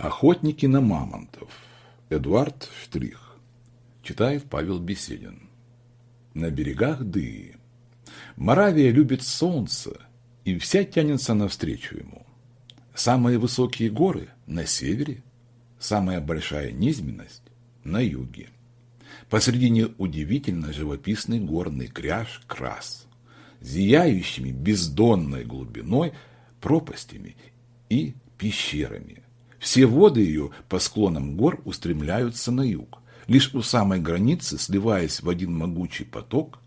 Охотники на мамонтов. Эдуард Штрих. Читает Павел Беседин. На берегах Дыи. Моравия любит солнце, и вся тянется навстречу ему. Самые высокие горы на севере, самая большая низменность на юге. Посредине удивительно живописный горный кряж Крас, зияющими бездонной глубиной пропастями и пещерами. Все воды ее по склонам гор устремляются на юг. Лишь у самой границы, сливаясь в один могучий поток,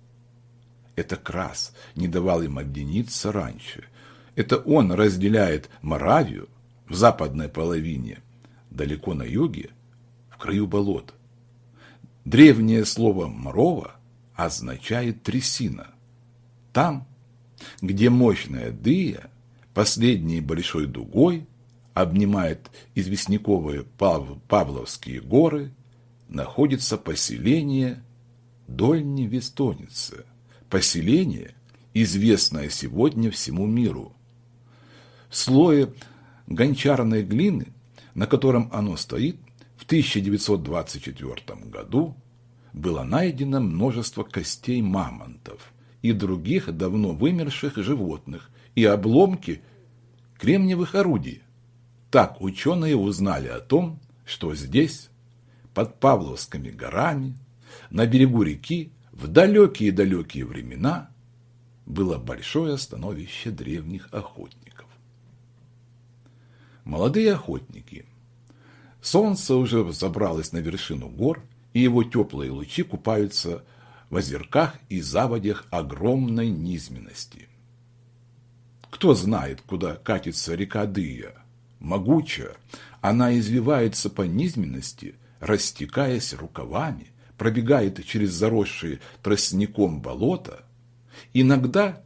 это Крас не давал им объединиться раньше. Это он разделяет Моравию в западной половине, далеко на юге, в краю болот. Древнее слово «мрова» означает «трясина». Там, где мощная дыя, последней большой дугой, обнимает известняковые Пав Павловские горы, находится поселение Дольни Вестоницы. Поселение, известное сегодня всему миру. В слое гончарной глины, на котором оно стоит, в 1924 году было найдено множество костей мамонтов и других давно вымерших животных и обломки кремниевых орудий. Так ученые узнали о том, что здесь, под Павловскими горами, на берегу реки, в далекие-далекие времена, было большое становище древних охотников. Молодые охотники. Солнце уже забралось на вершину гор, и его теплые лучи купаются в озерках и заводях огромной низменности. Кто знает, куда катится река Дыя? Могучая, она извивается по низменности, растекаясь рукавами, пробегает через заросшие тростником болота. Иногда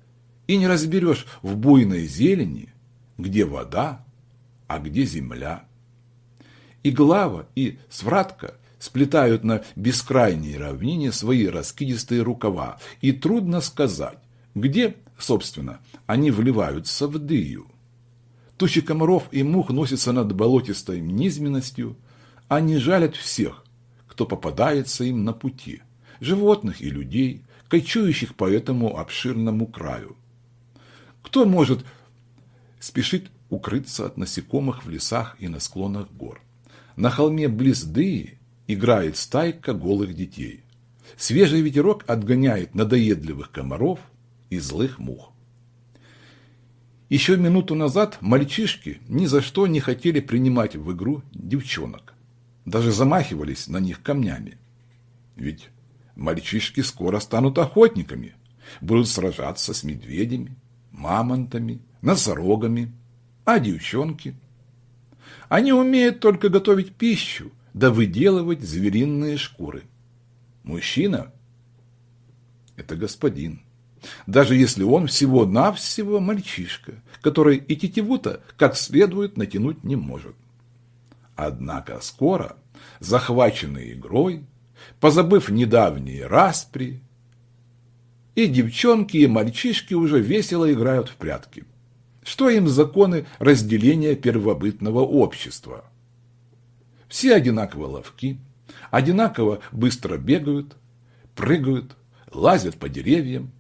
и не разберешь в буйной зелени, где вода, а где земля. И глава, и свратка сплетают на бескрайней равнине свои раскидистые рукава, и трудно сказать, где, собственно, они вливаются в дыю. Тучи комаров и мух носятся над болотистой низменностью, они жалят всех, кто попадается им на пути, животных и людей, кочующих по этому обширному краю. Кто может спешить укрыться от насекомых в лесах и на склонах гор? На холме близ Дыи играет стайка голых детей. Свежий ветерок отгоняет надоедливых комаров и злых мух. Еще минуту назад мальчишки ни за что не хотели принимать в игру девчонок. Даже замахивались на них камнями. Ведь мальчишки скоро станут охотниками, будут сражаться с медведями, мамонтами, носорогами, а девчонки? Они умеют только готовить пищу, да выделывать звериные шкуры. Мужчина – это господин даже если он всего-навсего мальчишка, который и тетиву-то как следует натянуть не может. Однако скоро, захваченный игрой, позабыв недавние распри, и девчонки, и мальчишки уже весело играют в прятки. Что им законы разделения первобытного общества? Все одинаково ловки, одинаково быстро бегают, прыгают, лазят по деревьям,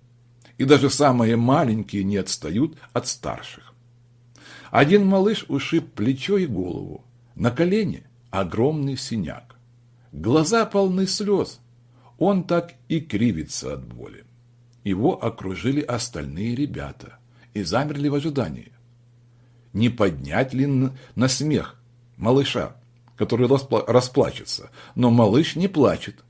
и даже самые маленькие не отстают от старших. Один малыш ушиб плечо и голову, на колене огромный синяк. Глаза полны слез, он так и кривится от боли. Его окружили остальные ребята и замерли в ожидании. Не поднять ли на смех малыша, который расплачется, но малыш не плачет.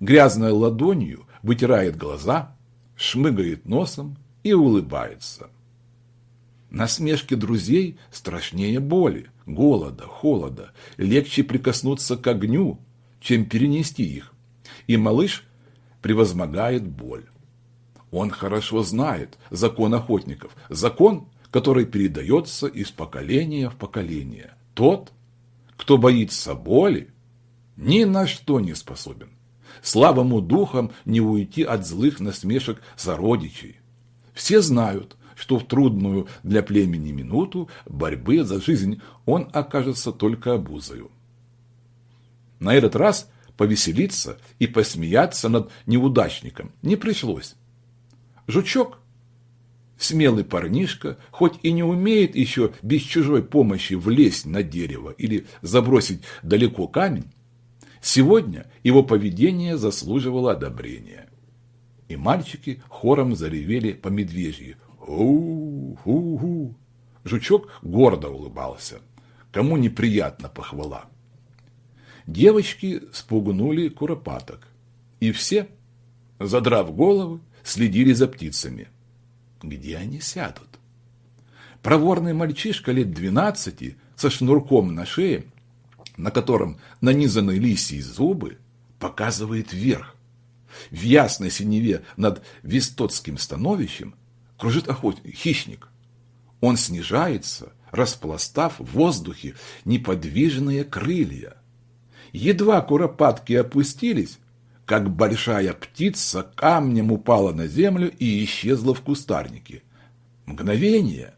Грязной ладонью вытирает глаза шмыгает носом и улыбается. Насмешки друзей страшнее боли, голода, холода. Легче прикоснуться к огню, чем перенести их. И малыш превозмогает боль. Он хорошо знает закон охотников, закон, который передается из поколения в поколение. Тот, кто боится боли, ни на что не способен слабому духом не уйти от злых насмешек сородичей. Все знают, что в трудную для племени минуту борьбы за жизнь он окажется только обузою. На этот раз повеселиться и посмеяться над неудачником не пришлось. Жучок, смелый парнишка, хоть и не умеет еще без чужой помощи влезть на дерево или забросить далеко камень, сегодня его поведение заслуживало одобрения. И мальчики хором заревели по медвежьи. «У-ху-ху!» Жучок гордо улыбался. Кому неприятна похвала. Девочки спугнули куропаток. И все, задрав головы, следили за птицами. Где они сядут? Проворный мальчишка лет двенадцати со шнурком на шее, на котором нанизаны лисьи зубы, показывает вверх. В ясной синеве над Вистотским становищем кружит охотник, хищник. Он снижается, распластав в воздухе неподвижные крылья. Едва куропатки опустились, как большая птица камнем упала на землю и исчезла в кустарнике. Мгновение,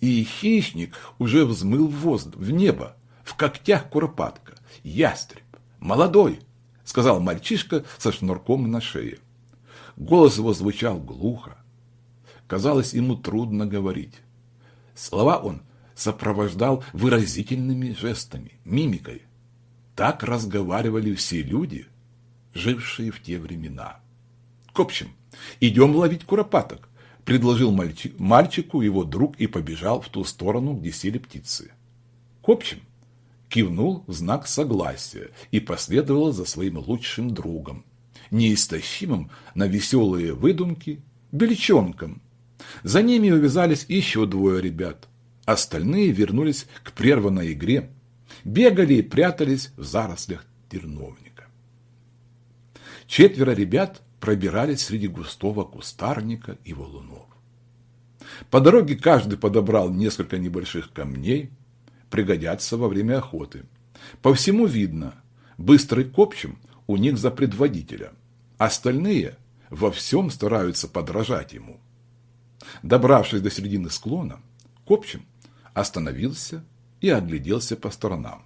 и хищник уже взмыл в воздух, в небо, в когтях куропатка. Ястреб, молодой, сказал мальчишка со шнурком на шее. Голос его звучал глухо. Казалось, ему трудно говорить. Слова он сопровождал выразительными жестами, мимикой. Так разговаривали все люди, жившие в те времена. К общем, идем ловить куропаток, предложил мальчик, мальчику его друг и побежал в ту сторону, где сели птицы. К общем, кивнул в знак согласия и последовал за своим лучшим другом, неистощимым на веселые выдумки, бельчонком. За ними увязались еще двое ребят. Остальные вернулись к прерванной игре, бегали и прятались в зарослях терновника. Четверо ребят пробирались среди густого кустарника и валунов. По дороге каждый подобрал несколько небольших камней, пригодятся во время охоты. По всему видно, быстрый копчим у них за предводителя, остальные во всем стараются подражать ему. Добравшись до середины склона, копчим остановился и огляделся по сторонам.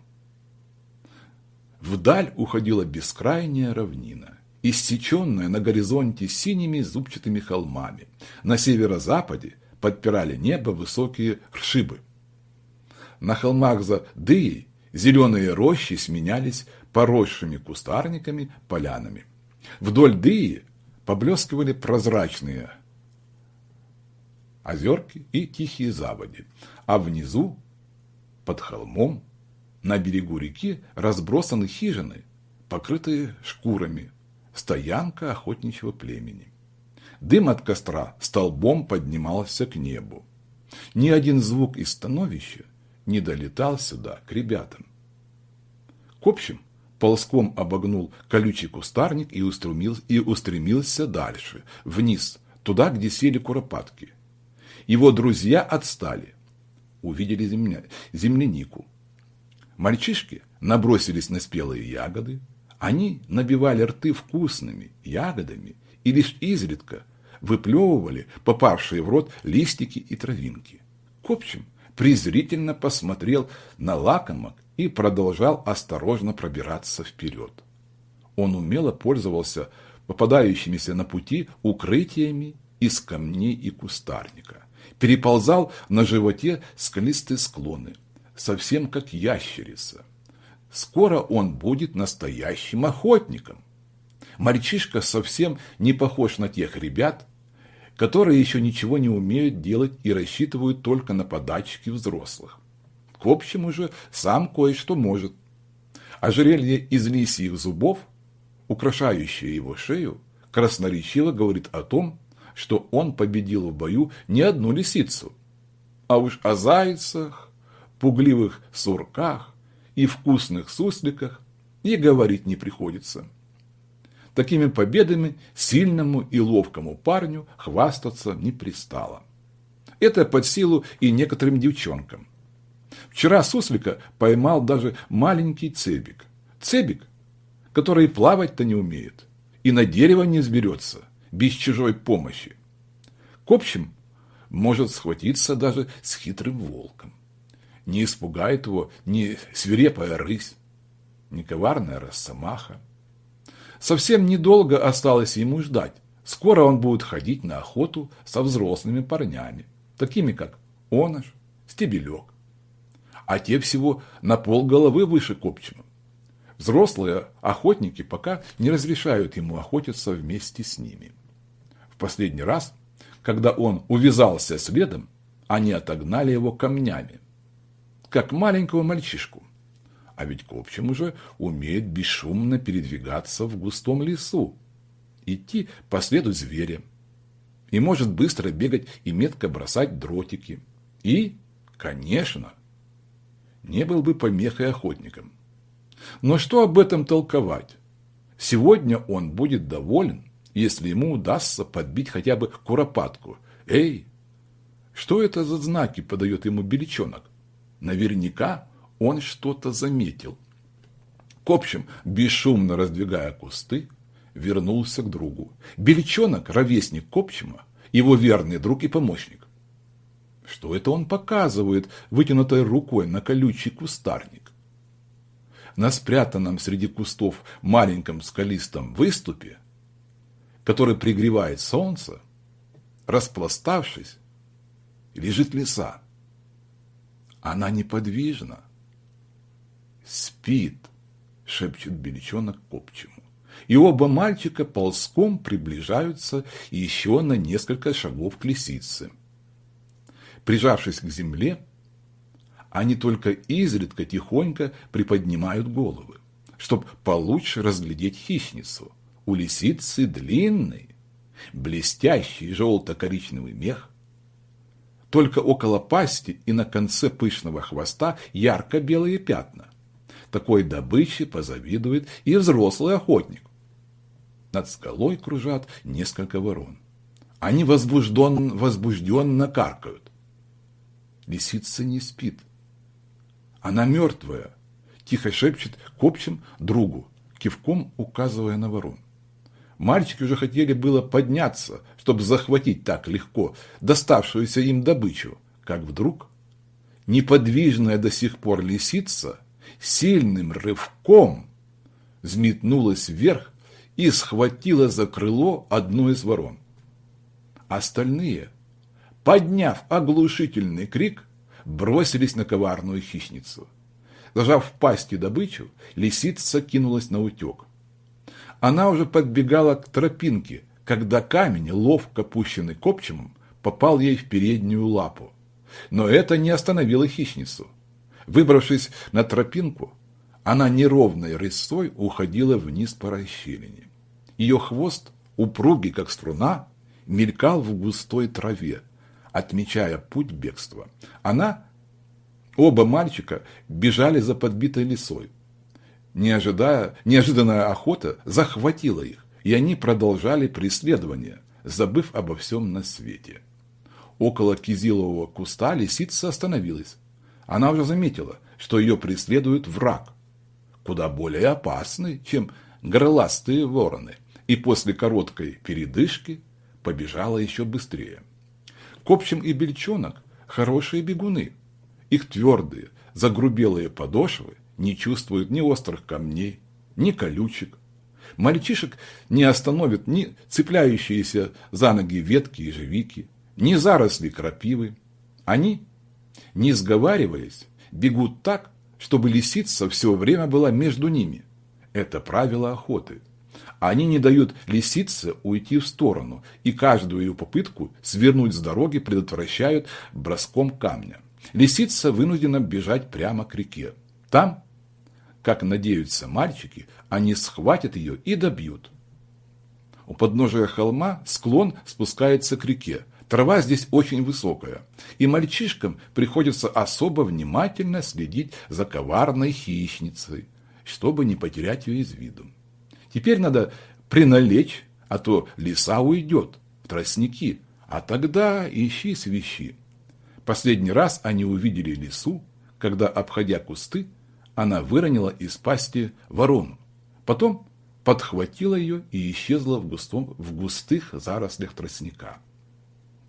Вдаль уходила бескрайняя равнина, иссеченная на горизонте синими зубчатыми холмами. На северо-западе подпирали небо высокие ршибы. На холмах за Дыей зеленые рощи сменялись поросшими кустарниками полянами. Вдоль Дыи поблескивали прозрачные озерки и тихие заводи, а внизу под холмом, на берегу реки разбросаны хижины, покрытые шкурами, стоянка охотничьего племени. Дым от костра столбом поднимался к небу. Ни один звук из становища не долетал сюда, к ребятам. К общем, ползком обогнул колючий кустарник и, устремил, и устремился дальше, вниз, туда, где сели куропатки. Его друзья отстали увидели земля, землянику. Мальчишки набросились на спелые ягоды, они набивали рты вкусными ягодами и лишь изредка выплевывали попавшие в рот листики и травинки. Копчим презрительно посмотрел на лакомок и продолжал осторожно пробираться вперед. Он умело пользовался попадающимися на пути укрытиями из камней и кустарника переползал на животе скалистые склоны, совсем как ящерица. Скоро он будет настоящим охотником. Мальчишка совсем не похож на тех ребят, которые еще ничего не умеют делать и рассчитывают только на подачки взрослых. К общему же сам кое-что может. Ожерелье из лисьих зубов, украшающее его шею, красноречиво говорит о том, что он победил в бою не одну лисицу, а уж о зайцах, пугливых сурках и вкусных сусликах и говорить не приходится. Такими победами сильному и ловкому парню хвастаться не пристало. Это под силу и некоторым девчонкам. Вчера суслика поймал даже маленький цебик. Цебик, который плавать-то не умеет и на дерево не сберется без чужой помощи. К общем, может схватиться даже с хитрым волком. Не испугает его ни свирепая рысь, ни коварная росомаха. Совсем недолго осталось ему ждать. Скоро он будет ходить на охоту со взрослыми парнями, такими как Онош, Стебелек. А те всего на пол головы выше Копчима. Взрослые охотники пока не разрешают ему охотиться вместе с ними. В последний раз, когда он увязался следом, они отогнали его камнями, как маленького мальчишку. А ведь Копчим уже умеет бесшумно передвигаться в густом лесу, идти по следу зверя, и может быстро бегать и метко бросать дротики. И, конечно, не был бы помехой охотникам. Но что об этом толковать? Сегодня он будет доволен, если ему удастся подбить хотя бы куропатку. Эй, что это за знаки подает ему беличонок? Наверняка он что-то заметил. В общем, бесшумно раздвигая кусты, вернулся к другу. Беличонок, ровесник Копчима, его верный друг и помощник. Что это он показывает вытянутой рукой на колючий кустарник? На спрятанном среди кустов маленьком скалистом выступе, который пригревает солнце, распластавшись, лежит лиса. Она неподвижна. Спит, шепчет беличонок копчему. И оба мальчика ползком приближаются еще на несколько шагов к лисице. Прижавшись к земле, они только изредка тихонько приподнимают головы, чтобы получше разглядеть хищницу. У лисицы длинный, блестящий желто-коричневый мех, только около пасти и на конце пышного хвоста ярко-белые пятна. Такой добыче позавидует и взрослый охотник. Над скалой кружат несколько ворон. Они возбужден, возбужденно каркают. Лисица не спит. Она мертвая, тихо шепчет к общим другу, кивком указывая на ворон. Мальчики уже хотели было подняться, чтобы захватить так легко доставшуюся им добычу, как вдруг неподвижная до сих пор лисица сильным рывком взметнулась вверх и схватила за крыло одну из ворон. Остальные, подняв оглушительный крик, бросились на коварную хищницу. Зажав в пасти добычу, лисица кинулась на утек. Она уже подбегала к тропинке, когда камень, ловко пущенный копчимом, попал ей в переднюю лапу. Но это не остановило хищницу. Выбравшись на тропинку, она неровной рысой уходила вниз по расщелине. Ее хвост, упругий как струна, мелькал в густой траве, отмечая путь бегства. Она, оба мальчика, бежали за подбитой лисой. Не неожиданная охота захватила их, и они продолжали преследование, забыв обо всем на свете. Около кизилового куста лисица остановилась. Она уже заметила, что ее преследует враг, куда более опасный, чем горластые вороны, и после короткой передышки побежала еще быстрее. Копчим и Бельчонок – хорошие бегуны. Их твердые, загрубелые подошвы не чувствуют ни острых камней, ни колючек. Мальчишек не остановят ни цепляющиеся за ноги ветки и живики, ни заросли крапивы. Они, не сговариваясь, бегут так, чтобы лисица все время была между ними. Это правило охоты – они не дают лисице уйти в сторону, и каждую ее попытку свернуть с дороги предотвращают броском камня. Лисица вынуждена бежать прямо к реке. Там, как надеются мальчики, они схватят ее и добьют. У подножия холма склон спускается к реке. Трава здесь очень высокая, и мальчишкам приходится особо внимательно следить за коварной хищницей, чтобы не потерять ее из виду. Теперь надо приналечь, а то лиса уйдет в тростники, а тогда ищи свищи. Последний раз они увидели лису, когда, обходя кусты, она выронила из пасти ворону. Потом подхватила ее и исчезла в, густом, в густых зарослях тростника.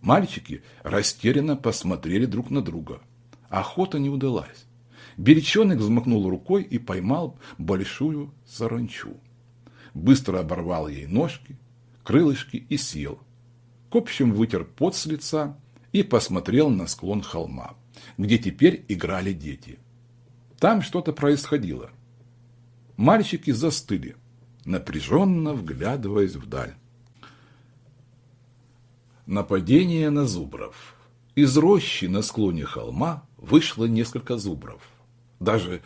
Мальчики растерянно посмотрели друг на друга. Охота не удалась. Бельчонок взмахнул рукой и поймал большую саранчу. Быстро оборвал ей ножки, крылышки и сел. Копчем вытер пот с лица и посмотрел на склон холма, где теперь играли дети. Там что-то происходило. Мальчики застыли, напряженно вглядываясь вдаль. Нападение на зубров. Из рощи на склоне холма вышло несколько зубров. Даже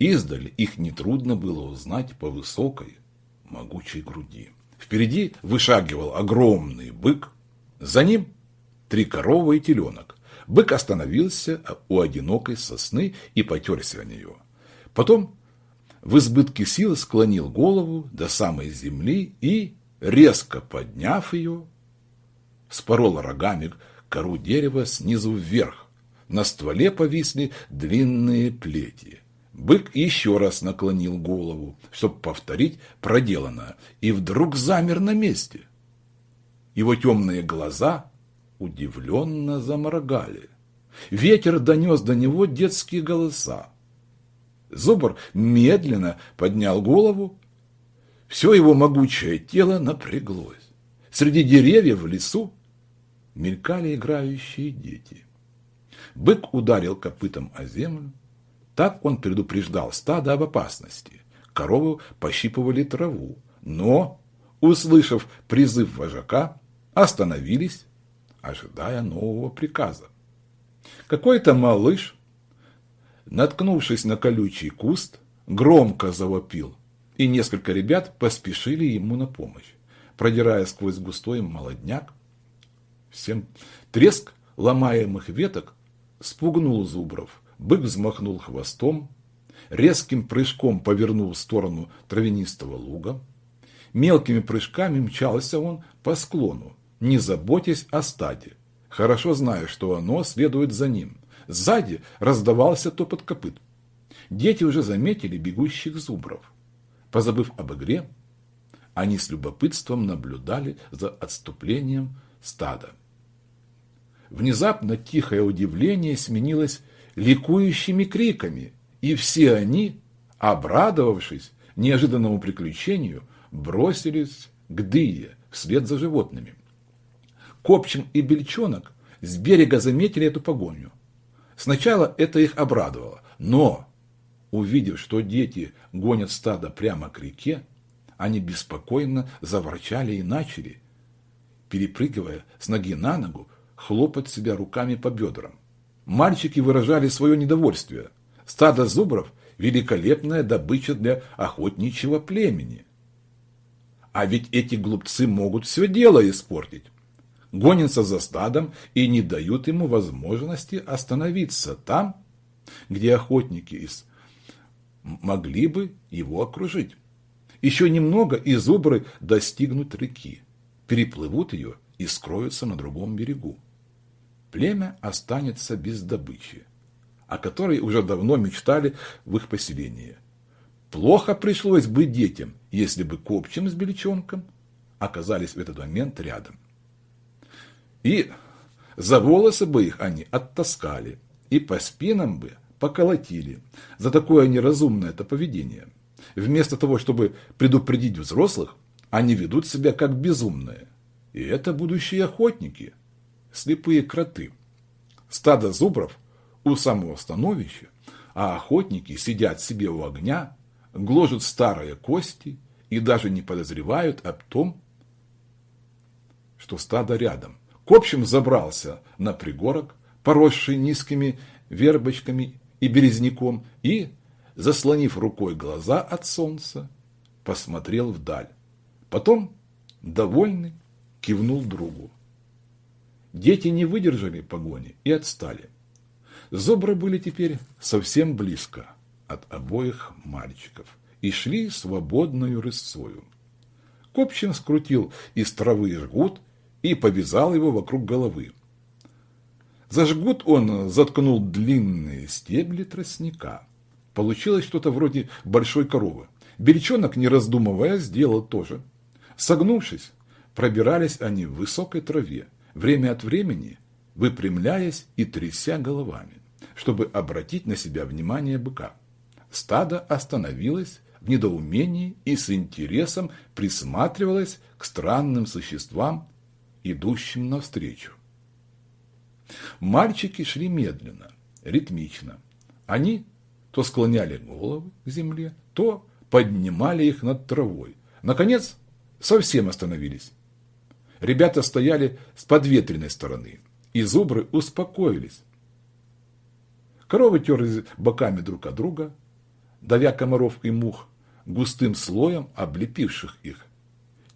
издали их нетрудно было узнать по высокой, могучей груди. Впереди вышагивал огромный бык, за ним три коровы и теленок. Бык остановился у одинокой сосны и потерся о нее. Потом в избытке сил склонил голову до самой земли и, резко подняв ее, спорол рогами кору дерева снизу вверх. На стволе повисли длинные плети. Бык еще раз наклонил голову, чтобы повторить проделанное, и вдруг замер на месте. Его темные глаза удивленно заморгали. Ветер донес до него детские голоса. Зубр медленно поднял голову. Все его могучее тело напряглось. Среди деревьев в лесу мелькали играющие дети. Бык ударил копытом о землю. Так он предупреждал стадо об опасности. Коровы пощипывали траву, но, услышав призыв вожака, остановились, ожидая нового приказа. Какой-то малыш наткнувшись на колючий куст, громко завопил, и несколько ребят поспешили ему на помощь, продирая сквозь густой молодняк. Всем треск ломаемых веток спугнул зубров, бык взмахнул хвостом, резким прыжком повернул в сторону травянистого луга. Мелкими прыжками мчался он по склону, не заботясь о стаде, хорошо зная, что оно следует за ним. Сзади раздавался топот копыт. Дети уже заметили бегущих зубров. Позабыв об игре, они с любопытством наблюдали за отступлением стада. Внезапно тихое удивление сменилось ликующими криками, и все они, обрадовавшись неожиданному приключению, бросились к дые вслед за животными. Копчин и Бельчонок с берега заметили эту погоню. Сначала это их обрадовало, но, увидев, что дети гонят стадо прямо к реке, они беспокойно заворчали и начали, перепрыгивая с ноги на ногу, хлопать себя руками по бедрам. Мальчики выражали свое недовольствие. Стадо зубров – великолепная добыча для охотничьего племени. А ведь эти глупцы могут все дело испортить гонятся за стадом и не дают ему возможности остановиться там, где охотники из могли бы его окружить. Еще немного, и зубры достигнут реки, переплывут ее и скроются на другом берегу. Племя останется без добычи, о которой уже давно мечтали в их поселении. Плохо пришлось бы детям, если бы Копчим с Бельчонком оказались в этот момент рядом. И за волосы бы их они оттаскали, и по спинам бы поколотили за такое неразумное это поведение. Вместо того, чтобы предупредить взрослых, они ведут себя как безумные. И это будущие охотники, слепые кроты. Стадо зубров у самого становища, а охотники сидят себе у огня, гложут старые кости и даже не подозревают об том, что стадо рядом. Копчим забрался на пригорок, поросший низкими вербочками и березняком, и, заслонив рукой глаза от солнца, посмотрел вдаль. Потом, довольный, кивнул другу. Дети не выдержали погони и отстали. Зобры были теперь совсем близко от обоих мальчиков и шли свободную рысцою. Копчин скрутил из травы жгут и повязал его вокруг головы. За жгут он заткнул длинные стебли тростника. Получилось что-то вроде большой коровы. Бельчонок, не раздумывая, сделал то же. Согнувшись, пробирались они в высокой траве. Время от времени выпрямляясь и тряся головами, чтобы обратить на себя внимание быка. Стадо остановилось в недоумении и с интересом присматривалось к странным существам, идущим навстречу. Мальчики шли медленно, ритмично. Они то склоняли головы к земле, то поднимали их над травой. Наконец, совсем остановились. Ребята стояли с подветренной стороны, и зубры успокоились. Коровы терлись боками друг от друга, давя комаров и мух, густым слоем облепивших их.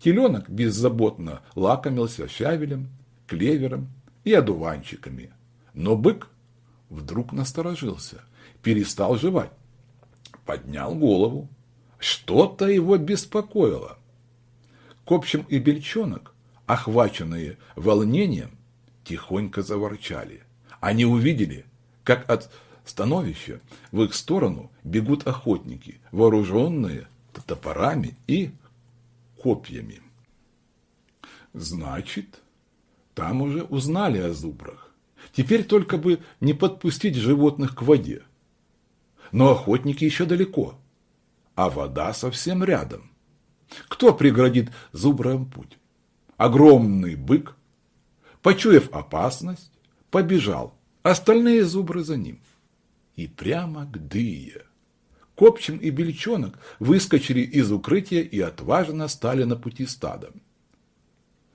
Теленок беззаботно лакомился щавелем, клевером и одуванчиками. Но бык вдруг насторожился, перестал жевать, поднял голову. Что-то его беспокоило. Копчим и бельчонок, охваченные волнением, тихонько заворчали. Они увидели, как от становища в их сторону бегут охотники, вооруженные топорами и копьями. Значит, там уже узнали о зубрах. Теперь только бы не подпустить животных к воде. Но охотники еще далеко, а вода совсем рядом. Кто преградит зубрам путь? Огромный бык, почуяв опасность, побежал, остальные зубры за ним. И прямо к дые. Копчим и Бельчонок выскочили из укрытия и отважно стали на пути стада.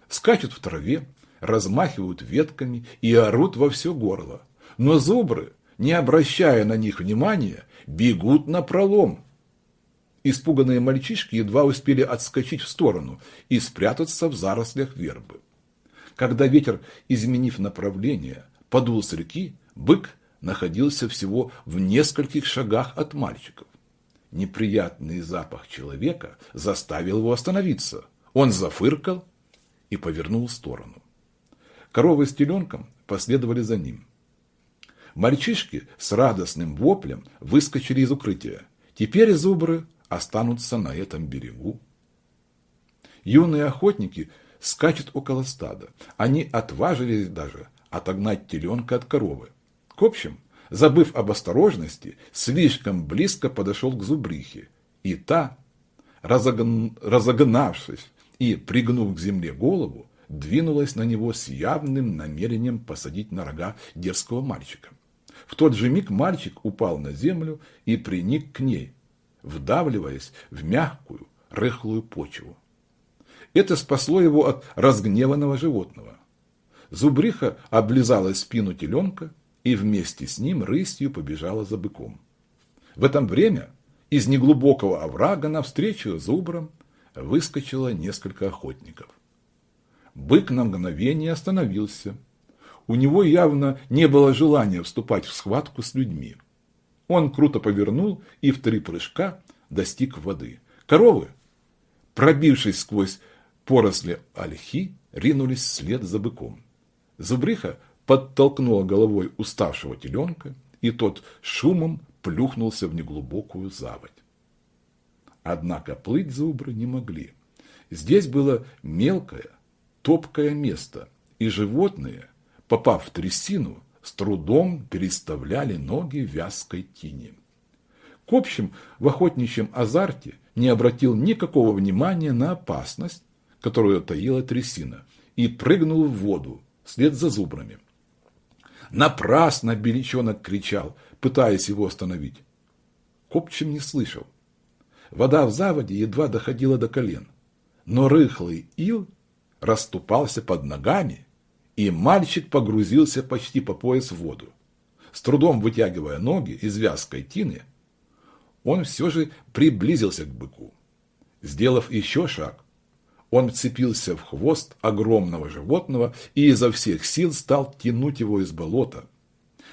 Скачут в траве, размахивают ветками и орут во все горло. Но зубры, не обращая на них внимания, бегут на пролом. Испуганные мальчишки едва успели отскочить в сторону и спрятаться в зарослях вербы. Когда ветер, изменив направление, подул с реки, бык находился всего в нескольких шагах от мальчиков. Неприятный запах человека заставил его остановиться. Он зафыркал и повернул в сторону. Коровы с теленком последовали за ним. Мальчишки с радостным воплем выскочили из укрытия. Теперь зубры останутся на этом берегу. Юные охотники скачут около стада. Они отважились даже отогнать теленка от коровы. К общем, забыв об осторожности, слишком близко подошел к зубрихе. И та, разогн... разогнавшись и пригнув к земле голову, двинулась на него с явным намерением посадить на рога дерзкого мальчика. В тот же миг мальчик упал на землю и приник к ней, вдавливаясь в мягкую, рыхлую почву. Это спасло его от разгневанного животного. Зубриха облизала спину теленка и вместе с ним рысью побежала за быком. В это время из неглубокого оврага навстречу зубрам выскочило несколько охотников. Бык на мгновение остановился. У него явно не было желания вступать в схватку с людьми. Он круто повернул и в три прыжка достиг воды. Коровы, пробившись сквозь поросли ольхи, ринулись вслед за быком. Зубриха подтолкнула головой уставшего теленка, и тот шумом плюхнулся в неглубокую заводь. Однако плыть зубры не могли. Здесь было мелкое, топкое место, и животные, попав в трясину, с трудом переставляли ноги в вязкой тени. К общем, в охотничьем азарте не обратил никакого внимания на опасность, которую таила трясина, и прыгнул в воду вслед за зубрами. Напрасно Беличонок кричал, пытаясь его остановить. Копчим не слышал. Вода в заводе едва доходила до колен, но рыхлый ил расступался под ногами, и мальчик погрузился почти по пояс в воду. С трудом вытягивая ноги из вязкой тины, он все же приблизился к быку. Сделав еще шаг, он вцепился в хвост огромного животного и изо всех сил стал тянуть его из болота.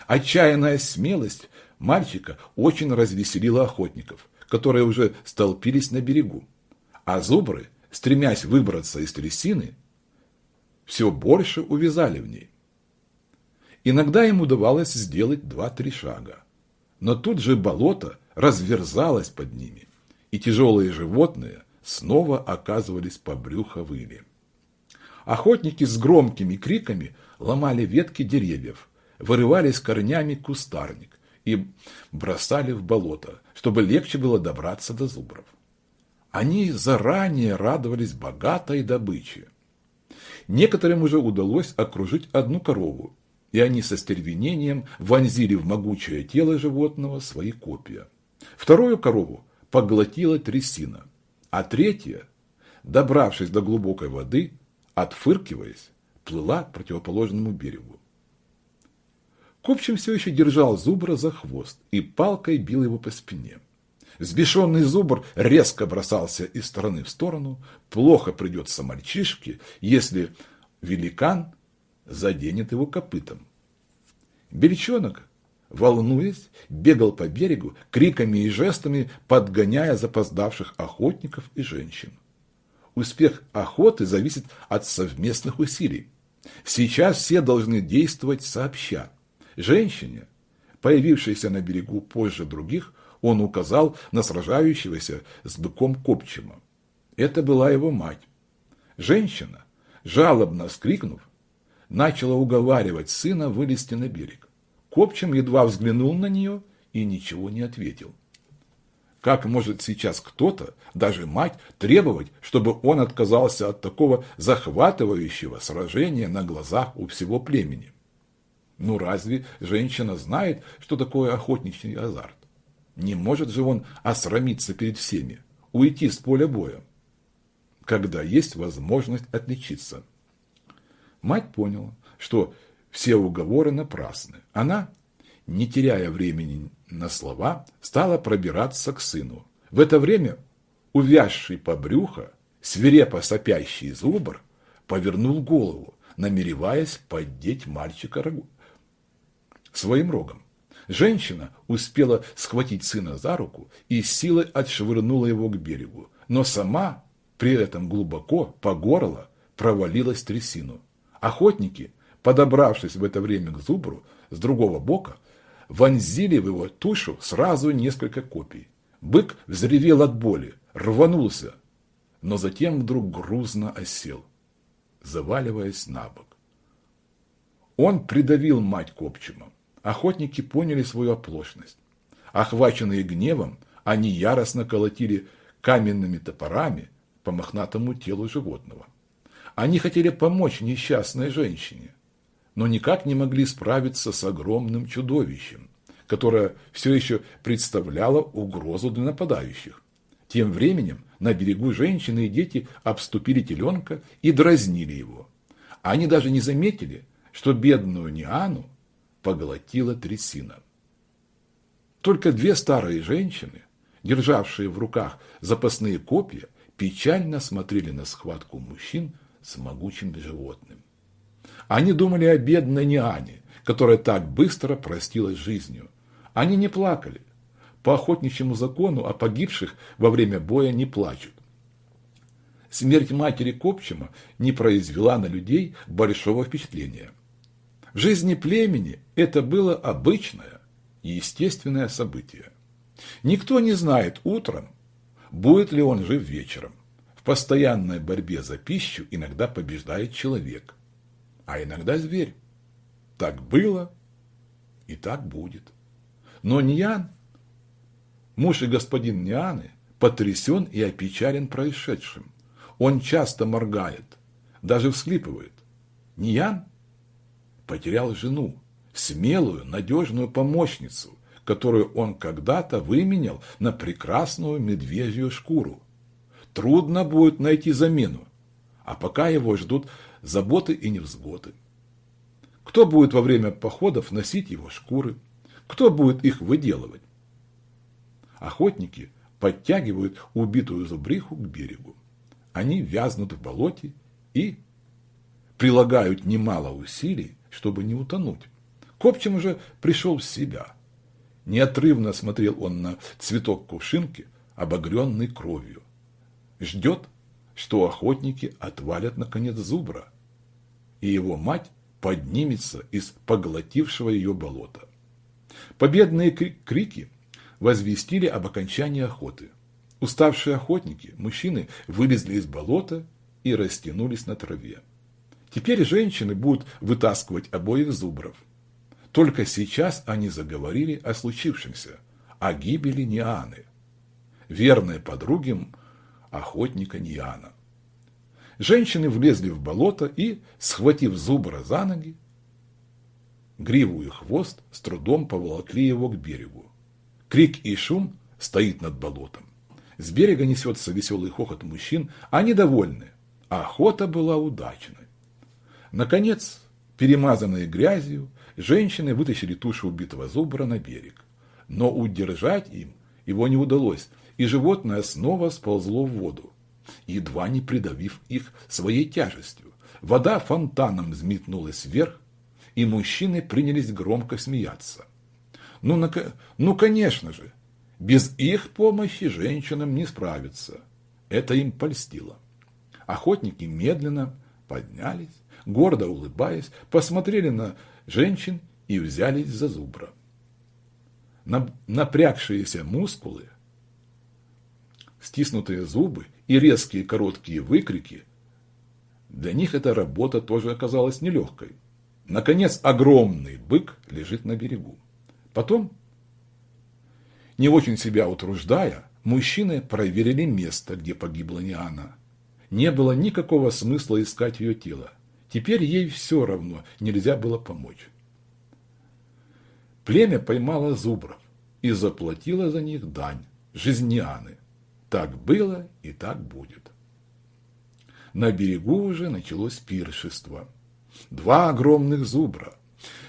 Отчаянная смелость мальчика очень развеселила охотников, которые уже столпились на берегу. А зубры, стремясь выбраться из трясины, все больше увязали в ней. Иногда им удавалось сделать два-три шага. Но тут же болото разверзалось под ними, и тяжелые животные снова оказывались по брюхо выли. Охотники с громкими криками ломали ветки деревьев, вырывались корнями кустарник и бросали в болото, чтобы легче было добраться до зубров. Они заранее радовались богатой добыче. Некоторым уже удалось окружить одну корову, и они со стервенением вонзили в могучее тело животного свои копья. Вторую корову поглотила трясина, а третья, добравшись до глубокой воды, отфыркиваясь, плыла к противоположному берегу. Купчин все еще держал зубра за хвост и палкой бил его по спине. Взбешенный зубр резко бросался из стороны в сторону. Плохо придется мальчишке, если великан заденет его копытом. Бельчонок, волнуясь, бегал по берегу, криками и жестами подгоняя запоздавших охотников и женщин. Успех охоты зависит от совместных усилий. Сейчас все должны действовать сообща. Женщине, появившейся на берегу позже других, он указал на сражающегося с быком Копчима. Это была его мать. Женщина, жалобно вскрикнув, начала уговаривать сына вылезти на берег. Копчим едва взглянул на нее и ничего не ответил. Как может сейчас кто-то, даже мать, требовать, чтобы он отказался от такого захватывающего сражения на глазах у всего племени? Ну разве женщина знает, что такое охотничий азарт? Не может же он осрамиться перед всеми, уйти с поля боя, когда есть возможность отличиться. Мать поняла, что все уговоры напрасны. Она, не теряя времени на слова, стала пробираться к сыну. В это время увязший по брюхо, свирепо сопящий зубр, повернул голову, намереваясь поддеть мальчика своим рогом. Женщина успела схватить сына за руку и силой отшвырнула его к берегу, но сама при этом глубоко, по горло, провалилась в трясину. Охотники, подобравшись в это время к зубру с другого бока, вонзили в его тушу сразу несколько копий. Бык взревел от боли, рванулся, но затем вдруг грузно осел, заваливаясь на бок. Он придавил мать копчимом охотники поняли свою оплошность. Охваченные гневом, они яростно колотили каменными топорами по мохнатому телу животного. Они хотели помочь несчастной женщине, но никак не могли справиться с огромным чудовищем, которое все еще представляло угрозу для нападающих. Тем временем на берегу женщины и дети обступили теленка и дразнили его. Они даже не заметили, что бедную Ниану поглотила трясина. Только две старые женщины, державшие в руках запасные копья, печально смотрели на схватку мужчин с могучим животным. Они думали о бедной Ниане, которая так быстро простилась жизнью. Они не плакали. По охотничьему закону о погибших во время боя не плачут. Смерть матери Копчима не произвела на людей большого впечатления. Жизни племени это было обычное и естественное событие. Никто не знает утром, будет ли он жив вечером. В постоянной борьбе за пищу иногда побеждает человек, а иногда зверь. Так было и так будет. Но Ньян, муж и господин Нианы, потрясен и опечален происшедшим. Он часто моргает, даже всхлипывает. Ньян потерял жену, смелую, надежную помощницу, которую он когда-то выменял на прекрасную медвежью шкуру. Трудно будет найти замену, а пока его ждут заботы и невзгоды. Кто будет во время походов носить его шкуры? Кто будет их выделывать? Охотники подтягивают убитую зубриху к берегу. Они вязнут в болоте и прилагают немало усилий, чтобы не утонуть. Копчим уже пришел в себя. Неотрывно смотрел он на цветок кувшинки, обогренный кровью. Ждет, что охотники отвалят наконец зубра, и его мать поднимется из поглотившего ее болота. Победные крики возвестили об окончании охоты. Уставшие охотники, мужчины, вылезли из болота и растянулись на траве. Теперь женщины будут вытаскивать обоих зубров. Только сейчас они заговорили о случившемся, о гибели Нианы, верной подруги охотника Ниана. Женщины влезли в болото и, схватив зубра за ноги, гриву и хвост, с трудом поволокли его к берегу. Крик и шум стоит над болотом. С берега несется веселый хохот мужчин, они довольны. Охота была удачной. Наконец, перемазанные грязью, женщины вытащили тушу убитого зубра на берег. Но удержать им его не удалось, и животное снова сползло в воду, едва не придавив их своей тяжестью. Вода фонтаном взметнулась вверх, и мужчины принялись громко смеяться. Ну, на, ну, конечно же, без их помощи женщинам не справиться. Это им польстило. Охотники медленно поднялись, гордо улыбаясь, посмотрели на женщин и взялись за зубра. Напрягшиеся мускулы, стиснутые зубы и резкие короткие выкрики, для них эта работа тоже оказалась нелегкой. Наконец, огромный бык лежит на берегу. Потом, не очень себя утруждая, мужчины проверили место, где погибла Ниана. Не было никакого смысла искать ее тело. Теперь ей все равно нельзя было помочь. Племя поймало зубров и заплатило за них дань, жизнь Нианы. Так было и так будет. На берегу уже началось пиршество – два огромных зубра.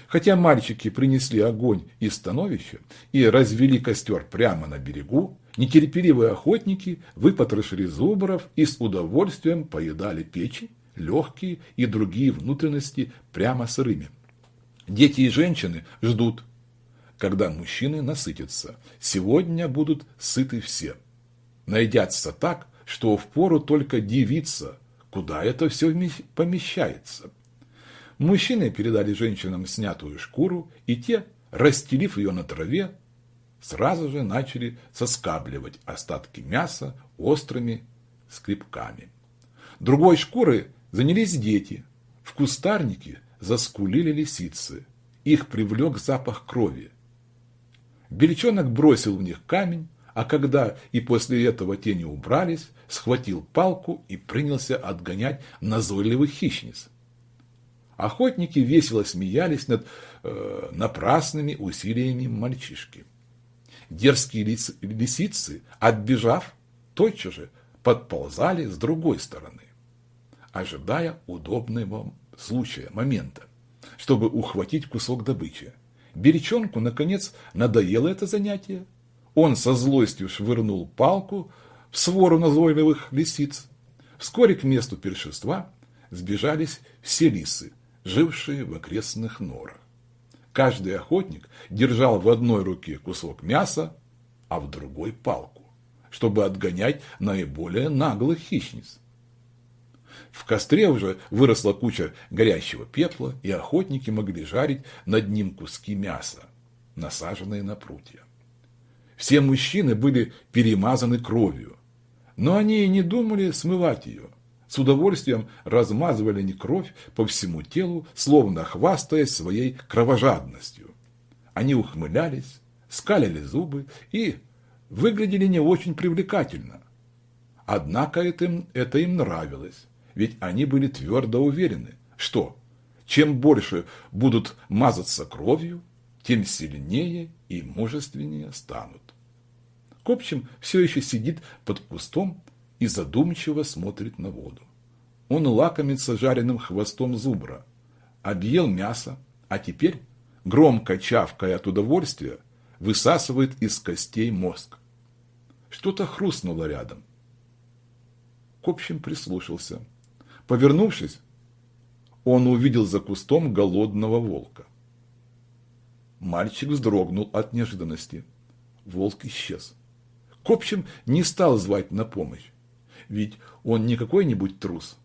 Хотя мальчики принесли огонь из становища и развели костер прямо на берегу, нетерпеливые охотники выпотрошили зубров и с удовольствием поедали печень, легкие и другие внутренности прямо сырыми. Дети и женщины ждут, когда мужчины насытятся. Сегодня будут сыты все. Найдятся так, что впору только дивиться, куда это все помещается. Мужчины передали женщинам снятую шкуру, и те, расстелив ее на траве, сразу же начали соскабливать остатки мяса острыми скребками. Другой шкурой занялись дети. В кустарнике заскулили лисицы. Их привлек запах крови. Бельчонок бросил в них камень, а когда и после этого тени убрались, схватил палку и принялся отгонять назойливых хищниц. Охотники весело смеялись над э, напрасными усилиями мальчишки. Дерзкие лис, лисицы, отбежав, тотчас же подползали с другой стороны, ожидая удобного случая, момента, чтобы ухватить кусок добычи. Беречонку, наконец, надоело это занятие. Он со злостью швырнул палку в свору назойливых лисиц. Вскоре к месту першества сбежались все лисы, жившие в окрестных норах. Каждый охотник держал в одной руке кусок мяса, а в другой палку, чтобы отгонять наиболее наглых хищниц. В костре уже выросла куча горящего пепла, и охотники могли жарить над ним куски мяса, насаженные на прутья. Все мужчины были перемазаны кровью, но они и не думали смывать ее с удовольствием размазывали не кровь по всему телу, словно хвастаясь своей кровожадностью. Они ухмылялись, скалили зубы и выглядели не очень привлекательно. Однако это им, это им нравилось, ведь они были твердо уверены, что чем больше будут мазаться кровью, тем сильнее и мужественнее станут. Копчим все еще сидит под кустом и задумчиво смотрит на воду. Он лакомится жареным хвостом зубра, объел мясо, а теперь, громко чавкая от удовольствия, высасывает из костей мозг. Что-то хрустнуло рядом. Копчим прислушался. Повернувшись, он увидел за кустом голодного волка. Мальчик вздрогнул от неожиданности. Волк исчез. Копчим не стал звать на помощь ведь он не какой-нибудь трус.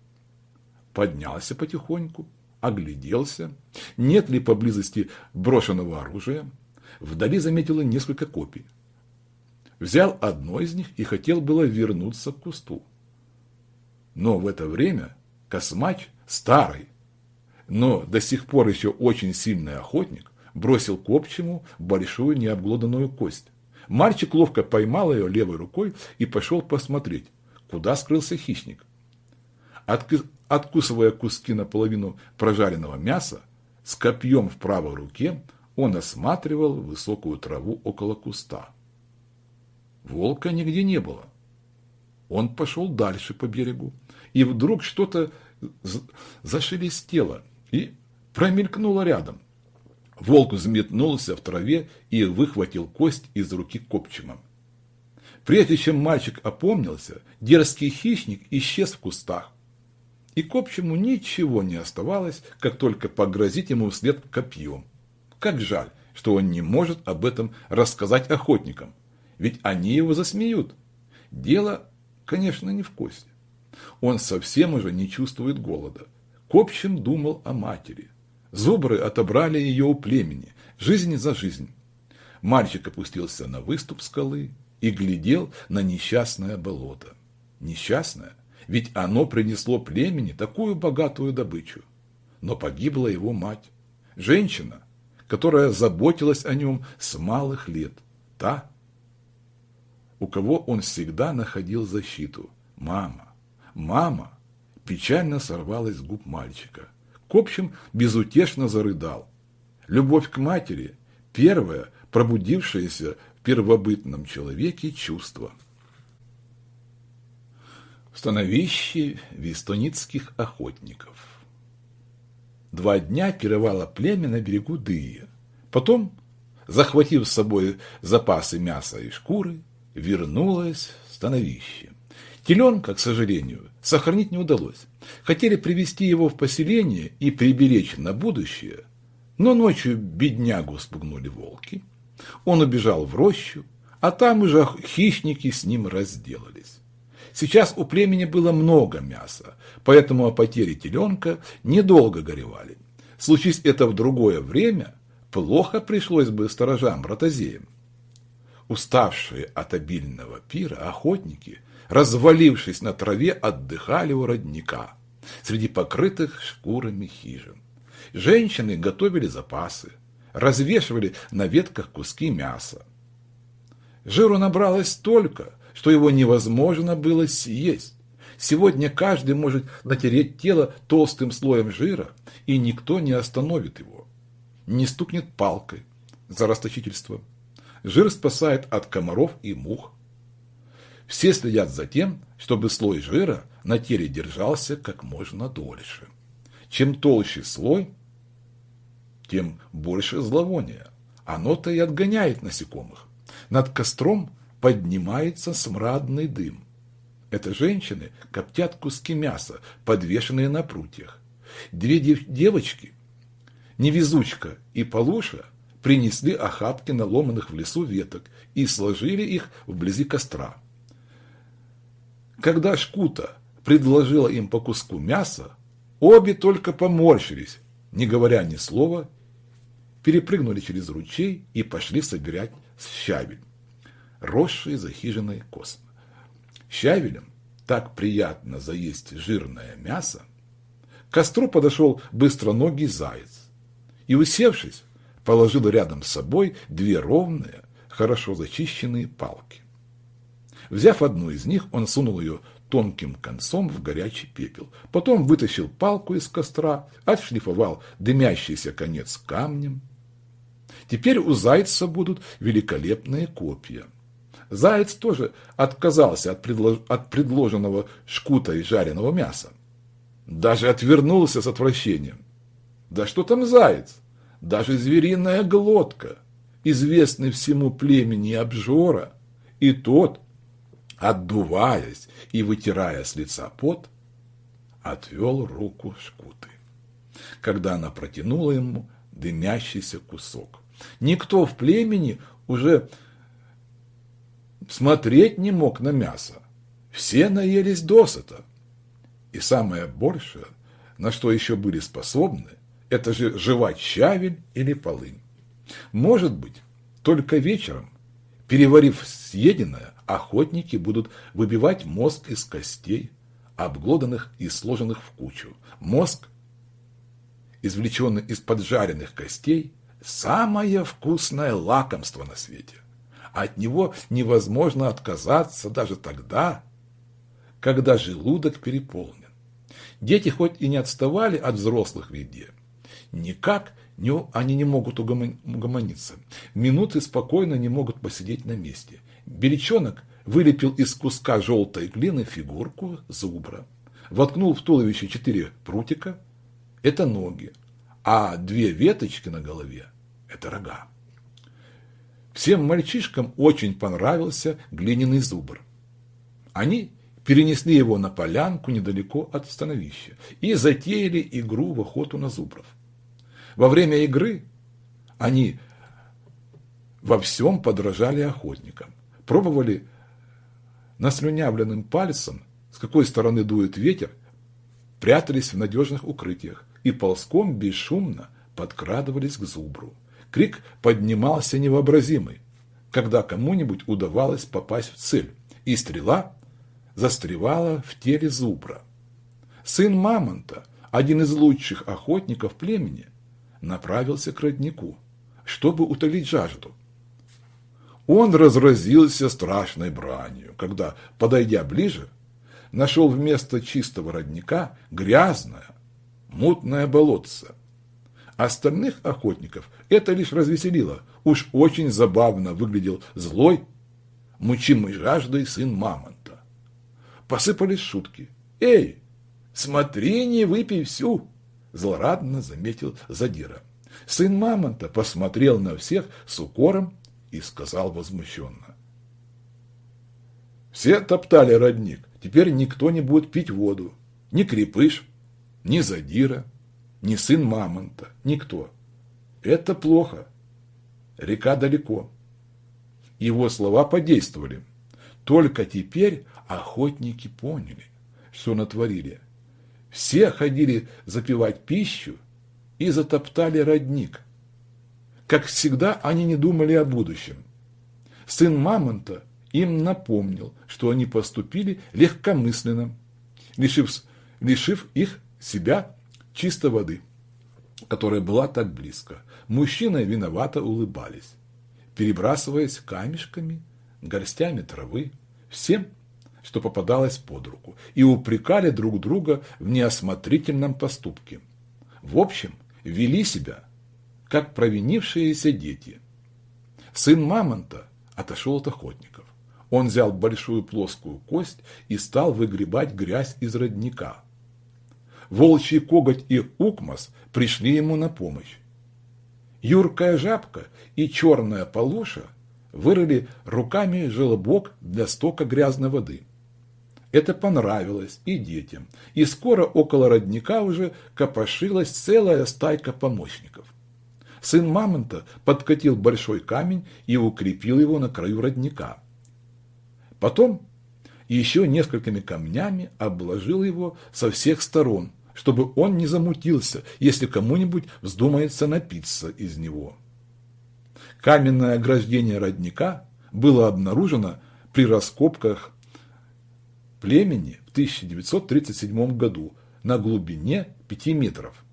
Поднялся потихоньку, огляделся, нет ли поблизости брошенного оружия. Вдали заметила несколько копий. Взял одно из них и хотел было вернуться к кусту. Но в это время космач, старый, но до сих пор еще очень сильный охотник бросил к общему большую необглоданную кость. Мальчик ловко поймал ее левой рукой и пошел посмотреть, куда скрылся хищник. Откусывая куски наполовину прожаренного мяса, с копьем в правой руке он осматривал высокую траву около куста. Волка нигде не было. Он пошел дальше по берегу, и вдруг что-то зашелестело и промелькнуло рядом. Волк взметнулся в траве и выхватил кость из руки копчима. Прежде чем мальчик опомнился, дерзкий хищник исчез в кустах. И копчему ничего не оставалось, как только погрозить ему вслед копьем. Как жаль, что он не может об этом рассказать охотникам, ведь они его засмеют. Дело, конечно, не в кости. Он совсем уже не чувствует голода. Копчим думал о матери. Зубры отобрали ее у племени, жизнь за жизнь. Мальчик опустился на выступ скалы и глядел на несчастное болото. Несчастное, ведь оно принесло племени такую богатую добычу. Но погибла его мать, женщина, которая заботилась о нем с малых лет, та, у кого он всегда находил защиту. Мама, мама, печально сорвалась с губ мальчика. К общем, безутешно зарыдал. Любовь к матери – первое, пробудившееся в первобытном человеке чувство. Становище вестоницких охотников Два дня пировало племя на берегу Дыя. Потом, захватив с собой запасы мяса и шкуры, вернулось становище. Теленка, к сожалению, сохранить не удалось. Хотели привести его в поселение и приберечь на будущее, но ночью беднягу спугнули волки. Он убежал в рощу, а там уже хищники с ним разделались. Сейчас у племени было много мяса, поэтому о потере теленка недолго горевали. Случись это в другое время, плохо пришлось бы сторожам ротозеям. Уставшие от обильного пира охотники – развалившись на траве, отдыхали у родника, среди покрытых шкурами хижин. Женщины готовили запасы, развешивали на ветках куски мяса. Жиру набралось столько, что его невозможно было съесть. Сегодня каждый может натереть тело толстым слоем жира, и никто не остановит его. Не стукнет палкой за расточительство. Жир спасает от комаров и мух. Все следят за тем, чтобы слой жира на теле держался как можно дольше. Чем толще слой, тем больше зловония. Оно-то и отгоняет насекомых. Над костром поднимается смрадный дым. Это женщины коптят куски мяса, подвешенные на прутьях. Две девочки, невезучка и полуша, принесли охапки наломанных в лесу веток и сложили их вблизи костра. Когда Шкута предложила им по куску мяса, обе только поморщились, не говоря ни слова, перепрыгнули через ручей и пошли собирать щавель, росший за хижиной космо. Щавелем так приятно заесть жирное мясо. К костру подошел быстроногий заяц и, усевшись, положил рядом с собой две ровные, хорошо зачищенные палки. Взяв одну из них, он сунул ее тонким концом в горячий пепел. Потом вытащил палку из костра, отшлифовал дымящийся конец камнем. Теперь у зайца будут великолепные копья. Заяц тоже отказался от, предлож... от предложенного шкута и жареного мяса. Даже отвернулся с отвращением. Да что там заяц? Даже звериная глотка, известный всему племени обжора, и тот отдуваясь и вытирая с лица пот, отвел руку Шкуты, когда она протянула ему дымящийся кусок. Никто в племени уже смотреть не мог на мясо. Все наелись досыта. И самое большее, на что еще были способны, это же жевать щавель или полынь. Может быть, только вечером, переварив съеденное, охотники будут выбивать мозг из костей, обглоданных и сложенных в кучу. Мозг извлеченный из поджаренных костей, самое вкусное лакомство на свете. От него невозможно отказаться даже тогда, когда желудок переполнен. Дети хоть и не отставали от взрослых в еде, никак не, они не могут угомониться. Минуты спокойно не могут посидеть на месте. Беличонок вылепил из куска желтой глины фигурку зубра, воткнул в туловище четыре прутика – это ноги, а две веточки на голове – это рога. Всем мальчишкам очень понравился глиняный зубр. Они перенесли его на полянку недалеко от становища и затеяли игру в охоту на зубров. Во время игры они во всем подражали охотникам, пробовали наслюнявленным пальцем, с какой стороны дует ветер, прятались в надежных укрытиях и ползком бесшумно подкрадывались к зубру. Крик поднимался невообразимый, когда кому-нибудь удавалось попасть в цель, и стрела застревала в теле зубра. Сын мамонта, один из лучших охотников племени, направился к роднику, чтобы утолить жажду. Он разразился страшной бранью, когда, подойдя ближе, нашел вместо чистого родника грязное, мутное болотце. Остальных охотников это лишь развеселило. Уж очень забавно выглядел злой, мучимый жаждой сын мамонта. Посыпались шутки. «Эй, смотри, не выпей всю!» Злорадно заметил Задира. Сын мамонта посмотрел на всех с укором и сказал возмущенно. Все топтали родник, теперь никто не будет пить воду. Ни крепыш, ни задира, ни сын мамонта, никто. Это плохо. Река далеко. Его слова подействовали. Только теперь охотники поняли, что натворили. Все ходили запивать пищу и затоптали родник. Как всегда, они не думали о будущем. Сын Мамонта им напомнил, что они поступили легкомысленно, лишив, лишив их себя чистой воды, которая была так близко. Мужчины виновато улыбались, перебрасываясь камешками, горстями травы, всем, что попадалось под руку, и упрекали друг друга в неосмотрительном поступке. В общем, вели себя, как провинившиеся дети. Сын Мамонта отошел от охотников. Он взял большую плоскую кость и стал выгребать грязь из родника. Волчий коготь и укмас пришли ему на помощь. Юркая жабка и черная полоша вырыли руками желобок для стока грязной воды. Это понравилось и детям, и скоро около родника уже копошилась целая стайка помощников. Сын мамонта подкатил большой камень и укрепил его на краю родника. Потом еще несколькими камнями обложил его со всех сторон, чтобы он не замутился, если кому-нибудь вздумается напиться из него. Каменное ограждение родника было обнаружено при раскопках племени в 1937 году на глубине 5 метров.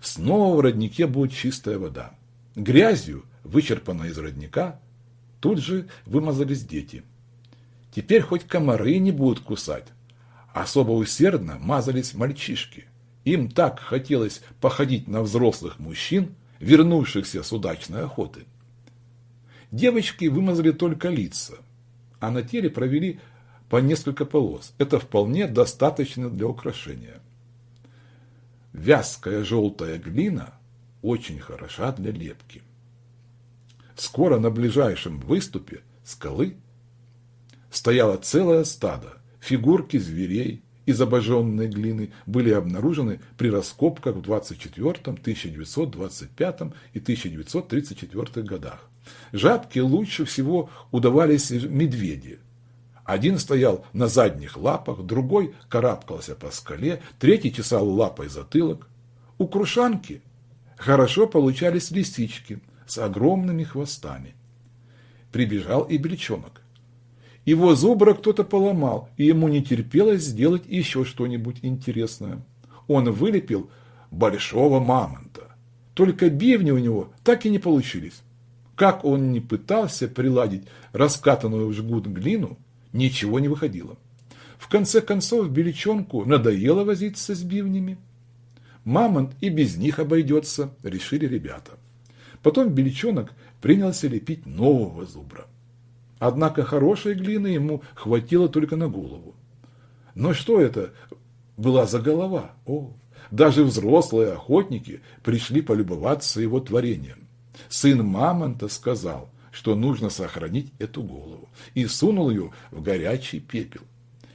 Снова в роднике будет чистая вода. Грязью, вычерпанной из родника, тут же вымазались дети. Теперь хоть комары не будут кусать. Особо усердно мазались мальчишки. Им так хотелось походить на взрослых мужчин, вернувшихся с удачной охоты. Девочки вымазали только лица, а на теле провели по несколько полос. Это вполне достаточно для украшения. Вязкая желтая глина очень хороша для лепки. Скоро на ближайшем выступе скалы стояло целое стадо. Фигурки зверей из обожженной глины были обнаружены при раскопках в 24, 1925 и 1934 годах. Жабки лучше всего удавались медведи, один стоял на задних лапах, другой карабкался по скале, третий чесал лапой затылок. У крушанки хорошо получались лисички с огромными хвостами. Прибежал и бельчонок. Его зубра кто-то поломал, и ему не терпелось сделать еще что-нибудь интересное. Он вылепил большого мамонта. Только бивни у него так и не получились. Как он не пытался приладить раскатанную в жгут глину, ничего не выходило. В конце концов, Беличонку надоело возиться с бивнями. Мамонт и без них обойдется, решили ребята. Потом Беличонок принялся лепить нового зубра. Однако хорошей глины ему хватило только на голову. Но что это была за голова? О, даже взрослые охотники пришли полюбоваться его творением. Сын Мамонта сказал, что нужно сохранить эту голову, и сунул ее в горячий пепел.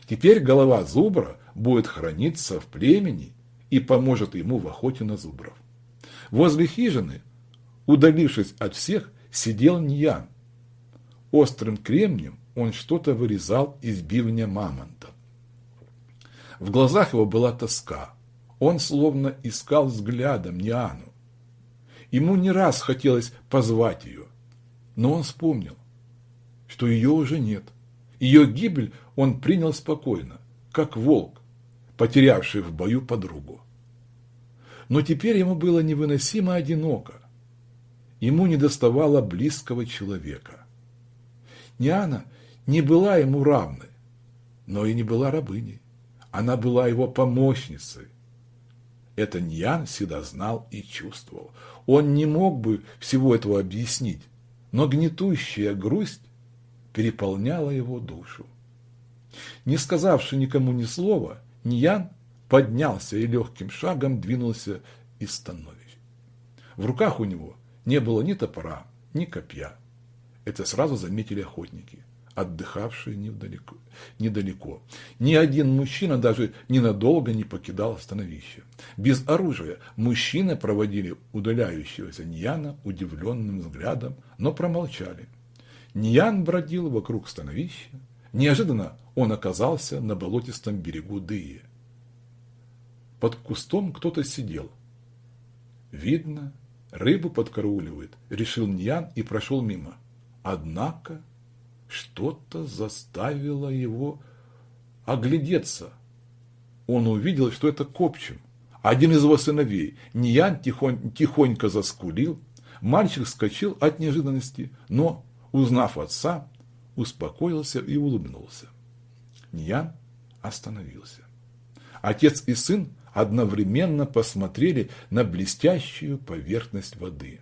Теперь голова зубра будет храниться в племени и поможет ему в охоте на зубров. Возле хижины, удалившись от всех, сидел Ньян. Острым кремнем он что-то вырезал из бивня мамонта. В глазах его была тоска. Он словно искал взглядом Ниану. Ему не раз хотелось позвать ее, но он вспомнил, что ее уже нет. Ее гибель он принял спокойно, как волк, потерявший в бою подругу. Но теперь ему было невыносимо одиноко. Ему не доставало близкого человека. Ниана не была ему равной, но и не была рабыней. Она была его помощницей. Это Ньян всегда знал и чувствовал. Он не мог бы всего этого объяснить, но гнетущая грусть переполняла его душу. Не сказавши никому ни слова, Ньян поднялся и легким шагом двинулся из становища. В руках у него не было ни топора, ни копья. Это сразу заметили охотники отдыхавшие недалеко, недалеко. Ни один мужчина даже ненадолго не покидал становище. Без оружия мужчины проводили удаляющегося Ньяна удивленным взглядом, но промолчали. Ньян бродил вокруг становища. Неожиданно он оказался на болотистом берегу Дыи. Под кустом кто-то сидел. Видно, рыбу подкарауливает, решил Ньян и прошел мимо. Однако что-то заставило его оглядеться. Он увидел, что это Копчим, один из его сыновей. Ниян тихонь, тихонько заскулил. Мальчик вскочил от неожиданности, но, узнав отца, успокоился и улыбнулся. Ниян остановился. Отец и сын одновременно посмотрели на блестящую поверхность воды.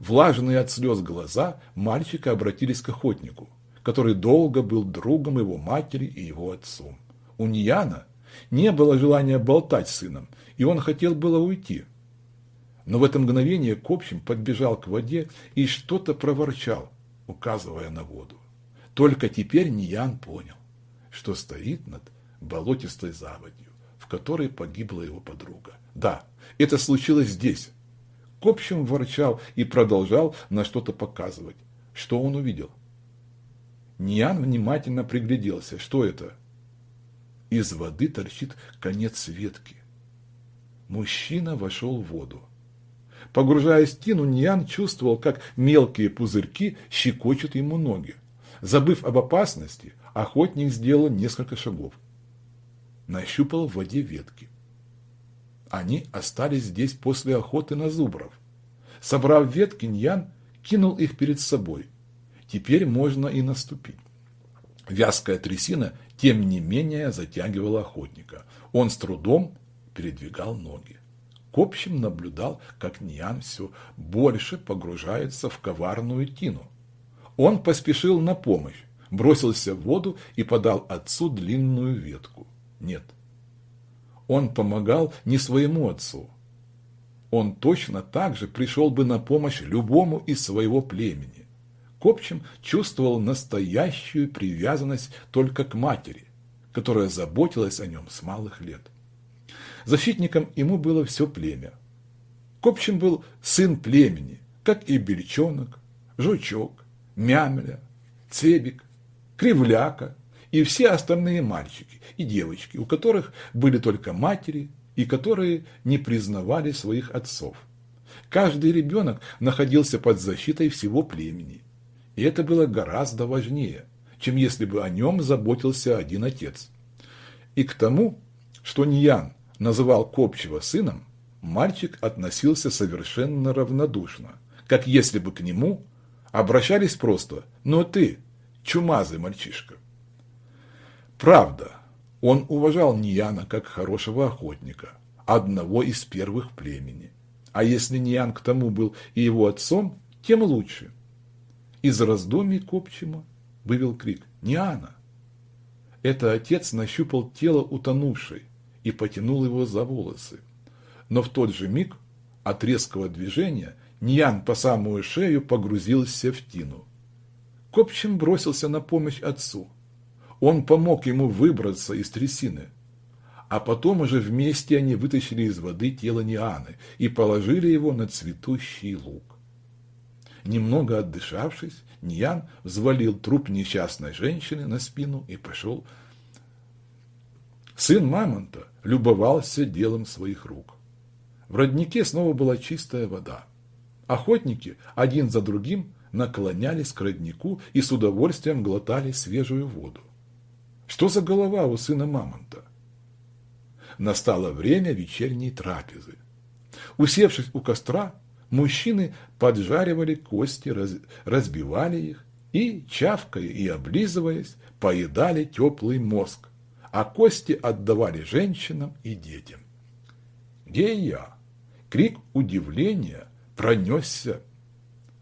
Влажные от слез глаза мальчика обратились к охотнику который долго был другом его матери и его отцом. У Нияна не было желания болтать с сыном, и он хотел было уйти. Но в это мгновение Копчим подбежал к воде и что-то проворчал, указывая на воду. Только теперь Ниян понял, что стоит над болотистой заводью, в которой погибла его подруга. Да, это случилось здесь. Копчим ворчал и продолжал на что-то показывать. Что он увидел? Ниан внимательно пригляделся. Что это? Из воды торчит конец ветки. Мужчина вошел в воду. Погружаясь в тину, Ниан чувствовал, как мелкие пузырьки щекочут ему ноги. Забыв об опасности, охотник сделал несколько шагов. Нащупал в воде ветки. Они остались здесь после охоты на зубров. Собрав ветки, Ньян кинул их перед собой. Теперь можно и наступить. Вязкая трясина, тем не менее, затягивала охотника. Он с трудом передвигал ноги. К общем наблюдал, как Ньян все больше погружается в коварную тину. Он поспешил на помощь, бросился в воду и подал отцу длинную ветку. Нет, он помогал не своему отцу. Он точно так же пришел бы на помощь любому из своего племени. Копчим чувствовал настоящую привязанность только к матери, которая заботилась о нем с малых лет. Защитником ему было все племя. Копчим был сын племени, как и Бельчонок, Жучок, Мямля, Цебик, Кривляка и все остальные мальчики и девочки, у которых были только матери и которые не признавали своих отцов. Каждый ребенок находился под защитой всего племени. И это было гораздо важнее, чем если бы о нем заботился один отец. И к тому, что Ньян называл Копчева сыном, мальчик относился совершенно равнодушно, как если бы к нему обращались просто «но ты, чумазый мальчишка». Правда, он уважал Нияна как хорошего охотника, одного из первых племени. А если Ниян к тому был и его отцом, тем лучше. Из раздумий Копчима вывел крик «Ниана!». Это отец нащупал тело утонувшей и потянул его за волосы. Но в тот же миг от резкого движения Ньян по самую шею погрузился в тину. Копчим бросился на помощь отцу. Он помог ему выбраться из трясины. А потом уже вместе они вытащили из воды тело Нианы и положили его на цветущий луг. Немного отдышавшись, Ньян взвалил труп несчастной женщины на спину и пошел. Сын Мамонта любовался делом своих рук. В роднике снова была чистая вода. Охотники один за другим наклонялись к роднику и с удовольствием глотали свежую воду. Что за голова у сына мамонта? Настало время вечерней трапезы. Усевшись у костра, мужчины поджаривали кости, разбивали их и, чавкая и облизываясь, поедали теплый мозг, а кости отдавали женщинам и детям. Где я? Крик удивления пронесся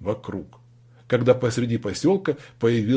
вокруг, когда посреди поселка появилась